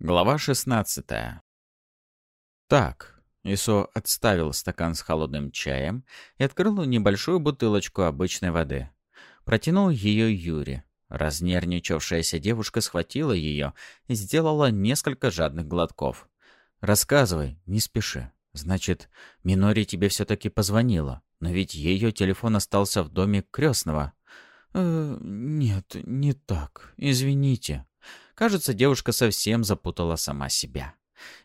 Глава 16 Так, Исо отставил стакан с холодным чаем и открыл небольшую бутылочку обычной воды. Протянул ее Юре. Разнервничавшаяся девушка схватила ее и сделала несколько жадных глотков. «Рассказывай, не спеши. Значит, Минори тебе все-таки позвонила, но ведь ее телефон остался в доме крестного». «Э, «Нет, не так. Извините», Кажется, девушка совсем запутала сама себя.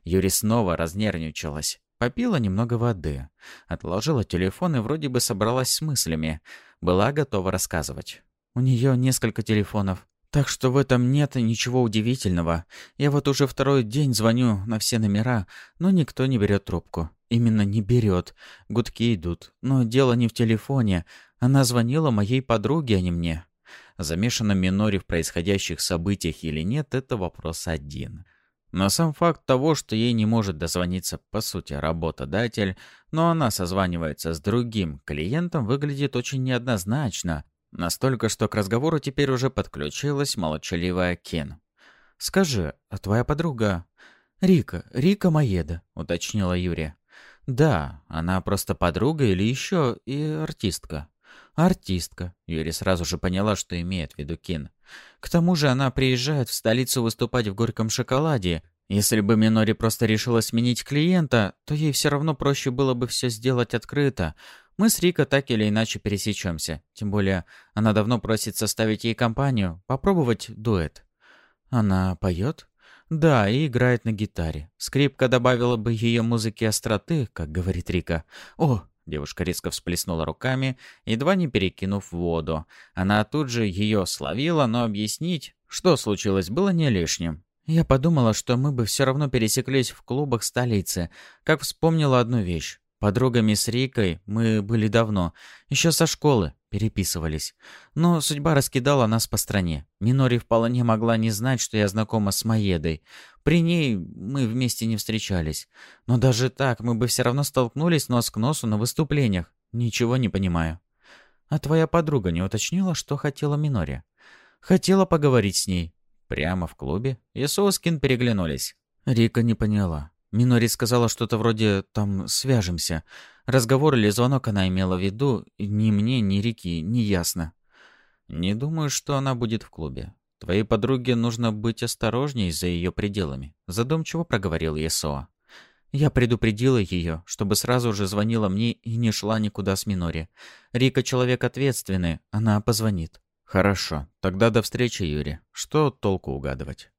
Юри снова разнервничалась. Попила немного воды. Отложила телефон и вроде бы собралась с мыслями. Была готова рассказывать. У нее несколько телефонов. Так что в этом нет ничего удивительного. Я вот уже второй день звоню на все номера, но никто не берет трубку. Именно не берет. Гудки идут. Но дело не в телефоне. Она звонила моей подруге, а не мне. Замешана Минори в происходящих событиях или нет, это вопрос один. Но сам факт того, что ей не может дозвониться, по сути, работодатель, но она созванивается с другим клиентом, выглядит очень неоднозначно. Настолько, что к разговору теперь уже подключилась молчаливая Кен. «Скажи, а твоя подруга...» «Рика, Рика Маеда», — уточнила Юрия. «Да, она просто подруга или еще и артистка». Артистка. Юри сразу же поняла, что имеет в виду Кин. К тому же она приезжает в столицу выступать в горьком шоколаде. Если бы Минори просто решила сменить клиента, то ей все равно проще было бы все сделать открыто. Мы с Рика так или иначе пересечемся. Тем более, она давно просит составить ей компанию, попробовать дуэт. Она поет? Да, и играет на гитаре. Скрипка добавила бы ее музыке остроты, как говорит Рика. О, Девушка резко всплеснула руками, едва не перекинув воду. Она тут же ее словила, но объяснить, что случилось, было не лишним. Я подумала, что мы бы все равно пересеклись в клубах столицы, как вспомнила одну вещь. Подругами с Рикой мы были давно, еще со школы, переписывались. Но судьба раскидала нас по стране. Минори вполне могла не знать, что я знакома с Маедой. При ней мы вместе не встречались. Но даже так мы бы все равно столкнулись нос к носу на выступлениях. Ничего не понимаю. А твоя подруга не уточнила, что хотела Минори? Хотела поговорить с ней. Прямо в клубе. И Соскин переглянулись. Рика не поняла. Минори сказала что-то вроде «там свяжемся». Разговор или звонок она имела в виду, ни мне, ни Рики, не ясно. «Не думаю, что она будет в клубе. Твоей подруге нужно быть осторожней за ее пределами», — задумчиво проговорил Есоа. Я предупредила ее, чтобы сразу же звонила мне и не шла никуда с Минори. Рика человек ответственный, она позвонит. «Хорошо, тогда до встречи, Юрий. Что толку угадывать?»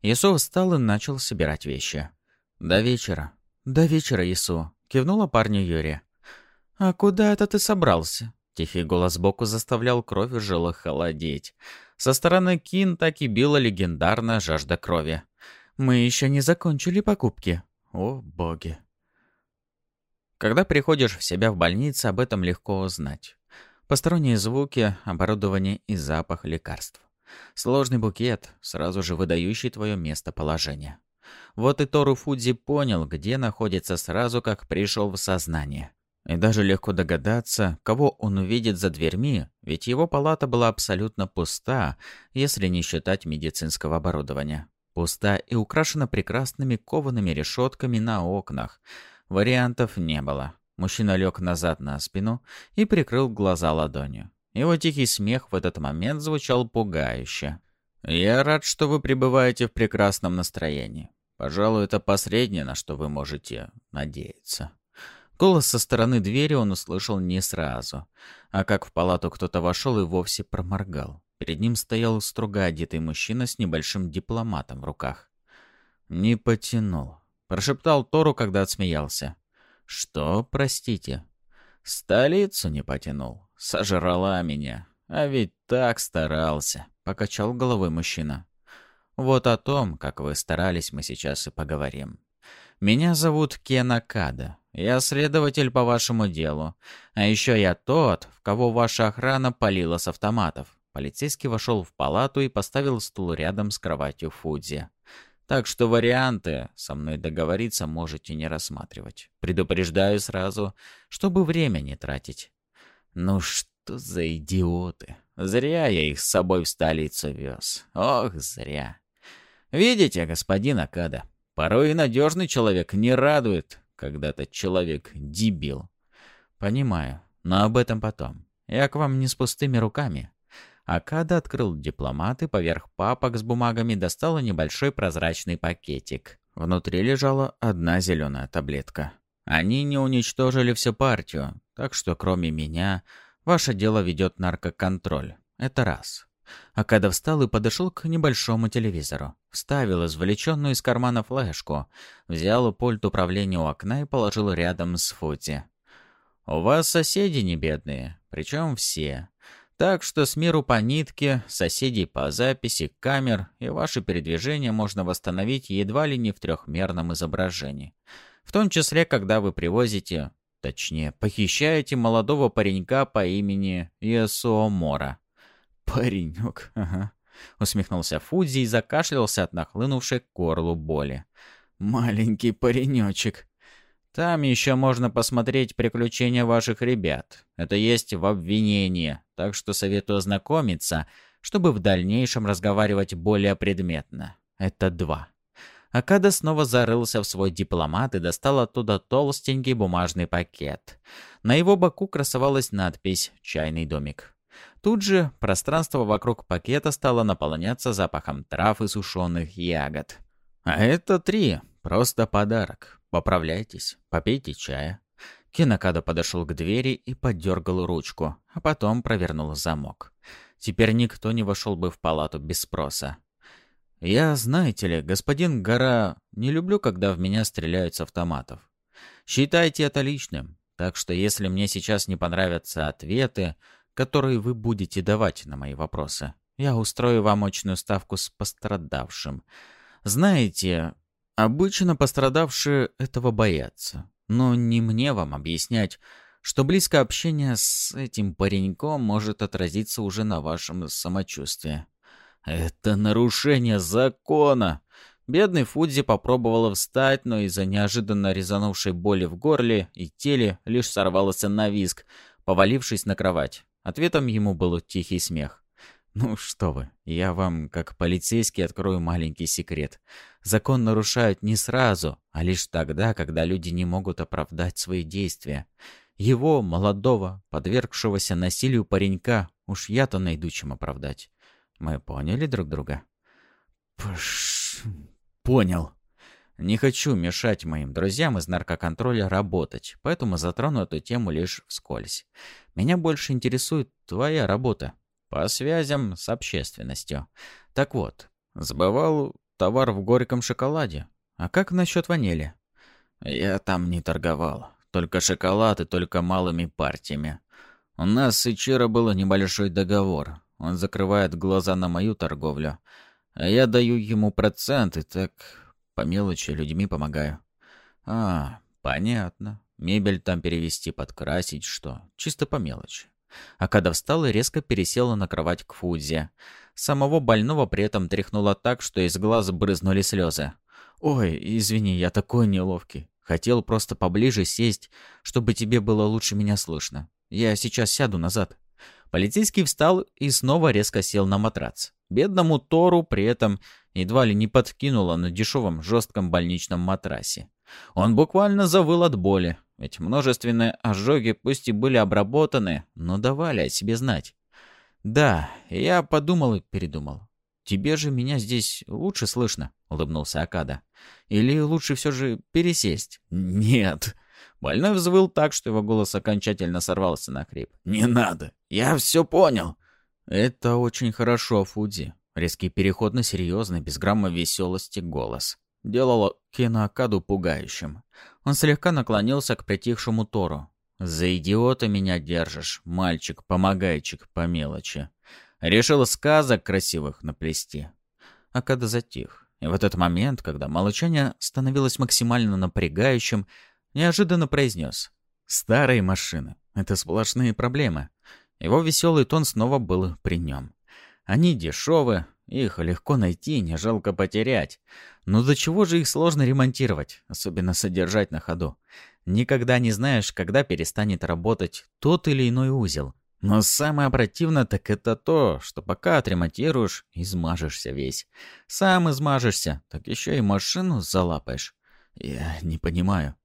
Есо встал и начал собирать вещи. «До вечера». «До вечера, Ису», — кивнула парню Юрия. «А куда это ты собрался?» Тихий голос сбоку заставлял кровь в жилах холодеть. Со стороны Кин так и била легендарная жажда крови. «Мы еще не закончили покупки». «О, боги». Когда приходишь в себя в больнице, об этом легко узнать. Посторонние звуки, оборудование и запах лекарств. Сложный букет, сразу же выдающий твое местоположение. Вот и Тору Фудзи понял, где находится сразу, как пришел в сознание. И даже легко догадаться, кого он увидит за дверьми, ведь его палата была абсолютно пуста, если не считать медицинского оборудования. Пуста и украшена прекрасными коваными решетками на окнах. Вариантов не было. Мужчина лег назад на спину и прикрыл глаза ладонью. Его тихий смех в этот момент звучал пугающе. «Я рад, что вы пребываете в прекрасном настроении. Пожалуй, это последнее, на что вы можете надеяться». Голос со стороны двери он услышал не сразу, а как в палату кто-то вошел и вовсе проморгал. Перед ним стоял строго одетый мужчина с небольшим дипломатом в руках. «Не потянул», — прошептал Тору, когда отсмеялся. «Что, простите?» «Столицу не потянул. Сожрала меня. А ведь так старался», — покачал головой мужчина. Вот о том, как вы старались, мы сейчас и поговорим. Меня зовут Кена Када. Я следователь по вашему делу. А еще я тот, в кого ваша охрана палила с автоматов. Полицейский вошел в палату и поставил стул рядом с кроватью Фудзи. Так что варианты со мной договориться можете не рассматривать. Предупреждаю сразу, чтобы время не тратить. Ну что за идиоты. Зря я их с собой в столицу вез. Ох, зря. «Видите, господин Акада, порой и надежный человек не радует, когда этот человек дебил». «Понимаю, но об этом потом. Я к вам не с пустыми руками». Акада открыл дипломат и поверх папок с бумагами достал небольшой прозрачный пакетик. Внутри лежала одна зеленая таблетка. Они не уничтожили всю партию, так что кроме меня, ваше дело ведет наркоконтроль. Это раз. Акада встал и подошел к небольшому телевизору. Вставил извлеченную из кармана флешку, взял пульт управления у окна и положил рядом с Фути. «У вас соседи не бедные, причем все. Так что с миру по нитке, соседей по записи, камер и ваши передвижения можно восстановить едва ли не в трехмерном изображении. В том числе, когда вы привозите, точнее, похищаете молодого паренька по имени Иесуо Мора. «Паренек, ага», — усмехнулся Фудзи и закашлялся от нахлынувшей к горлу боли. «Маленький паренечек. Там еще можно посмотреть приключения ваших ребят. Это есть в обвинении, так что советую ознакомиться, чтобы в дальнейшем разговаривать более предметно. Это два. Акада снова зарылся в свой дипломат и достал оттуда толстенький бумажный пакет. На его боку красовалась надпись «Чайный домик». Тут же пространство вокруг пакета стало наполняться запахом трав и сушеных ягод. А это три. Просто подарок. Поправляйтесь, попейте чая. Кинокадо подошел к двери и подергал ручку, а потом провернул замок. Теперь никто не вошел бы в палату без спроса. «Я, знаете ли, господин Гора, не люблю, когда в меня стреляют с автоматов. Считайте это личным, так что если мне сейчас не понравятся ответы, которые вы будете давать на мои вопросы, я устрою вам очную ставку с пострадавшим. Знаете, обычно пострадавшие этого боятся. Но не мне вам объяснять, что близкое общение с этим пареньком может отразиться уже на вашем самочувствии. Это нарушение закона. Бедный Фудзи попробовала встать, но из-за неожиданно резанувшей боли в горле и теле лишь сорвался на виск, повалившись на кровать. Ответом ему был тихий смех. «Ну что вы, я вам, как полицейский, открою маленький секрет. Закон нарушают не сразу, а лишь тогда, когда люди не могут оправдать свои действия. Его, молодого, подвергшегося насилию паренька, уж я-то найду чем оправдать. Мы поняли друг друга?» Пш... Понял. Не хочу мешать моим друзьям из наркоконтроля работать, поэтому затрону эту тему лишь вскользь. Меня больше интересует твоя работа. По связям с общественностью. Так вот, сбывал товар в горьком шоколаде. А как насчет ванили? Я там не торговал. Только шоколад и только малыми партиями. У нас с Ичиро был небольшой договор. Он закрывает глаза на мою торговлю. А я даю ему проценты, так по мелочи людьми помогаю. А, понятно. Мебель там перевести, подкрасить, что? Чисто по мелочи. Акада встала и резко пересела на кровать к Фудзе. Самого больного при этом тряхнуло так, что из глаз брызнули слезы. «Ой, извини, я такой неловкий. Хотел просто поближе сесть, чтобы тебе было лучше меня слышно. Я сейчас сяду назад». Полицейский встал и снова резко сел на матрац. Бедному Тору при этом едва ли не подкинуло на дешевом жестком больничном матрасе. Он буквально завыл от боли, ведь множественные ожоги пусть и были обработаны, но давали о себе знать. «Да, я подумал и передумал. Тебе же меня здесь лучше слышно», — улыбнулся Акада. «Или лучше все же пересесть?» «Нет». Больной взвыл так, что его голос окончательно сорвался на хрип. «Не надо! Я все понял!» «Это очень хорошо, Фудзи». Резкий переход на серьезный, без грамма веселости голос. Делало Киноакаду пугающим. Он слегка наклонился к притихшему Тору. «За идиота меня держишь, мальчик-помогайчик по мелочи. Решил сказок красивых наплести». Акада затих. И в этот момент, когда молчание становилось максимально напрягающим, неожиданно произнес. «Старые машины. Это сплошные проблемы». Его веселый тон снова был при нем. «Они дешевы, их легко найти, не жалко потерять. Но до чего же их сложно ремонтировать, особенно содержать на ходу? Никогда не знаешь, когда перестанет работать тот или иной узел. Но самое противное так это то, что пока отремонтируешь, измажешься весь. Сам измажешься, так еще и машину залапаешь. Я не понимаю.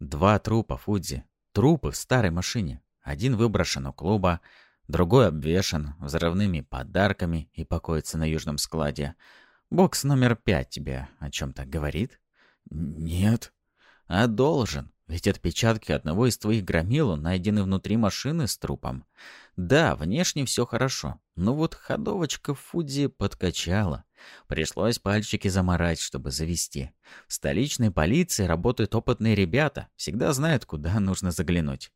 Два трупа Фудзи. Трупы в старой машине. Один выброшен у клуба, другой обвешан взрывными подарками и покоится на южном складе. Бокс номер пять тебе о чем-то говорит? Нет. А должен. Ведь отпечатки одного из твоих громил найдены внутри машины с трупом. Да, внешне все хорошо, но вот ходовочка Фудзи подкачала. Пришлось пальчики заморать, чтобы завести. В столичной полиции работают опытные ребята, всегда знают, куда нужно заглянуть.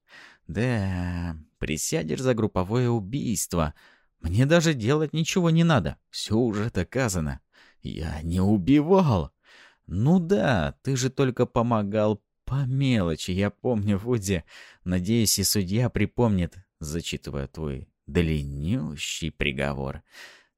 Да, присядешь за групповое убийство. Мне даже делать ничего не надо, все уже доказано. Я не убивал. Ну да, ты же только помогал по мелочи, я помню, Вуди. Надеюсь, и судья припомнит, зачитывая твой длиннющий приговор.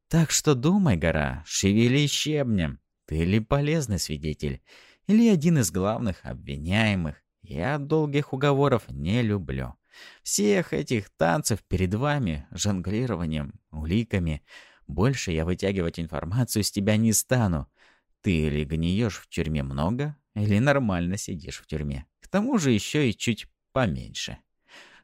Так что думай, гора, шевели щебнем. Ты ли полезный свидетель, или один из главных обвиняемых. Я долгих уговоров не люблю. Всех этих танцев перед вами, жонглированием, уликами. Больше я вытягивать информацию с тебя не стану. Ты или гниешь в тюрьме много, или нормально сидишь в тюрьме. К тому же еще и чуть поменьше.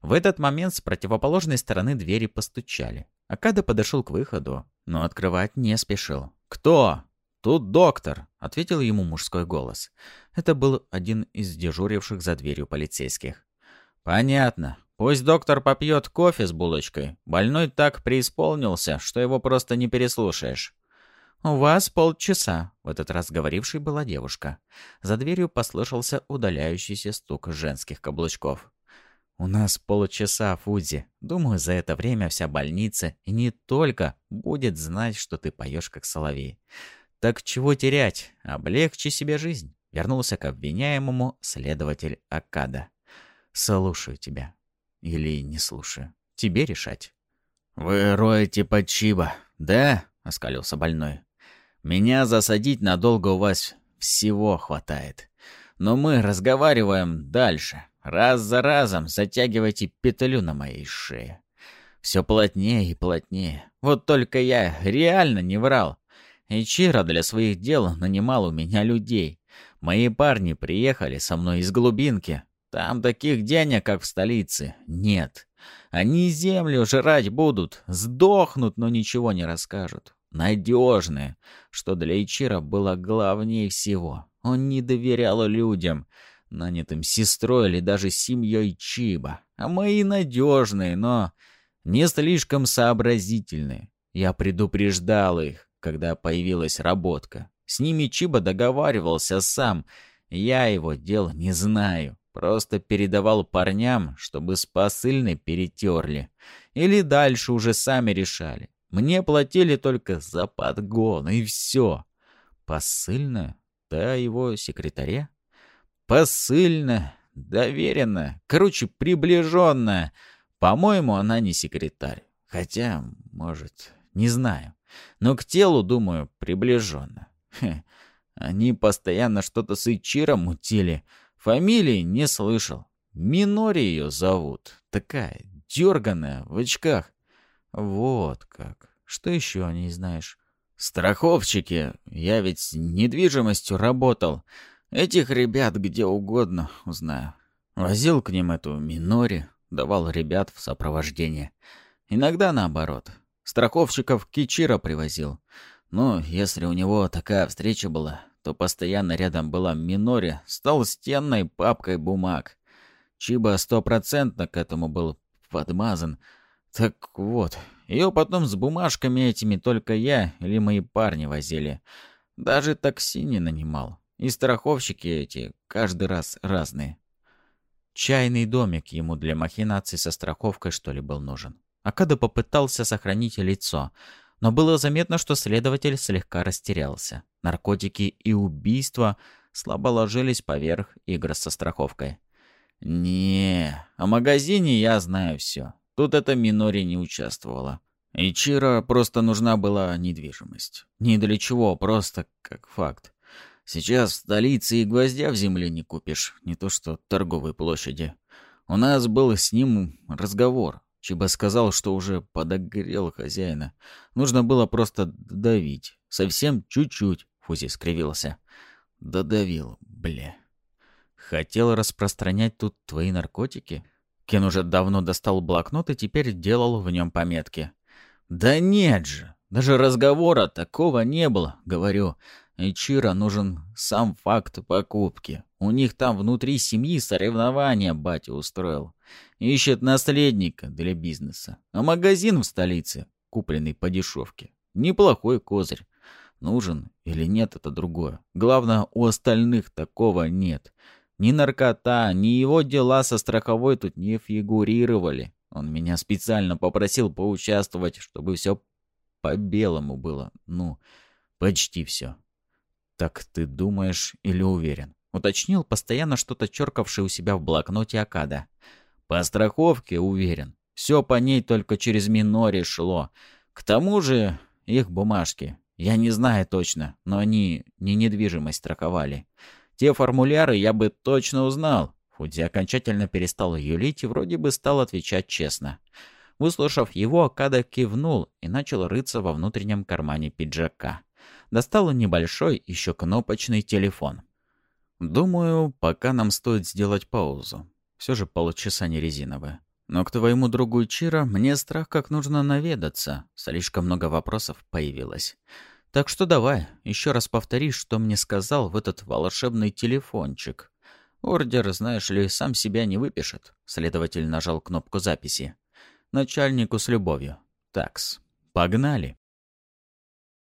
В этот момент с противоположной стороны двери постучали. Акада подошел к выходу, но открывать не спешил. «Кто?» «Тут доктор», — ответил ему мужской голос. Это был один из дежуривших за дверью полицейских. «Понятно. Пусть доктор попьет кофе с булочкой. Больной так преисполнился, что его просто не переслушаешь». «У вас полчаса», — в этот раз говорившей была девушка. За дверью послышался удаляющийся стук женских каблучков. «У нас полчаса, Фудзи. Думаю, за это время вся больница, и не только, будет знать, что ты поешь как соловей. Так чего терять? Облегчи себе жизнь», — вернулся к обвиняемому следователь Акада. «Слушаю тебя. Или не слушаю. Тебе решать». «Вы роете под Чиба, да?» — оскалился больной. Меня засадить надолго у вас всего хватает. Но мы разговариваем дальше. Раз за разом затягивайте петлю на моей шее. Все плотнее и плотнее. Вот только я реально не врал. Ичиро для своих дел нанимал у меня людей. Мои парни приехали со мной из глубинки. Там таких денег, как в столице, нет. Они землю жрать будут, сдохнут, но ничего не расскажут надежное, что для Ичира было главнее всего. Он не доверял людям, нанятым сестрой или даже семьей Чиба, а мои надежные, но не слишком сообразительные. Я предупреждал их, когда появилась работка. С ними Чиба договаривался сам. Я его дел не знаю. Просто передавал парням, чтобы с посыльной перетерли. Или дальше уже сами решали. Мне платили только за подгон, и все. Посыльная? Да его секретаря? Посыльная, доверенная, короче, приближенная. По-моему, она не секретарь. Хотя, может, не знаю. Но к телу, думаю, приближенно. Они постоянно что-то с Ичиром мутили. Фамилии не слышал. Минори ее зовут. Такая дерганая, в очках. Вот как. Что еще не знаешь? Страховщики. Я ведь с недвижимостью работал. Этих ребят где угодно узнаю. Возил к ним эту Минори, давал ребят в сопровождение. Иногда наоборот. Страховщиков Кичира привозил. Ну, если у него такая встреча была, то постоянно рядом была Минори с толстенной папкой бумаг. Чиба стопроцентно к этому был подмазан — так вот, ее потом с бумажками этими только я или мои парни возили. Даже такси не нанимал. И страховщики эти каждый раз разные. Чайный домик ему для махинаций со страховкой, что ли, был нужен. Акада попытался сохранить лицо, но было заметно, что следователь слегка растерялся. Наркотики и убийства слабо ложились поверх игр со страховкой. «Не, о магазине я знаю все. Тут эта Минори не участвовала. И Чиро просто нужна была недвижимость. Ни для чего, просто как факт. Сейчас в столице и гвоздя в земле не купишь, не то что торговой площади. У нас был с ним разговор. Чиба сказал, что уже подогрел хозяина. Нужно было просто давить. Совсем чуть-чуть, Фузи скривился. Додавил, бля. Хотел распространять тут твои наркотики? Кен уже давно достал блокнот и теперь делал в нем пометки. Да нет же, даже разговора такого не было, говорю. Ичиро нужен сам факт покупки. У них там внутри семьи соревнования батя устроил. Ищет наследника для бизнеса. А магазин в столице, купленный по дешевке. Неплохой козырь. Нужен или нет, это другое. Главное, у остальных такого нет. Ни наркота, ни его дела со страховой тут не фигурировали. Он меня специально попросил поучаствовать, чтобы все по-белому было. Ну, почти все. «Так ты думаешь или уверен?» — уточнил постоянно что-то черкавший у себя в блокноте Акада. «По страховке уверен. Все по ней только через Минори шло. К тому же их бумажки. Я не знаю точно, но они не недвижимость страховали. Те формуляры я бы точно узнал». Фудзи окончательно перестал юлить и вроде бы стал отвечать честно. Выслушав его, Акада кивнул и начал рыться во внутреннем кармане пиджака достала небольшой, еще кнопочный телефон. «Думаю, пока нам стоит сделать паузу. Все же полчаса не резиновое. Но к твоему другу Чира мне страх как нужно наведаться. Слишком много вопросов появилось. Так что давай, еще раз повтори, что мне сказал в этот волшебный телефончик. Ордер, знаешь ли, сам себя не выпишет. Следователь нажал кнопку записи. Начальнику с любовью. Такс. Погнали.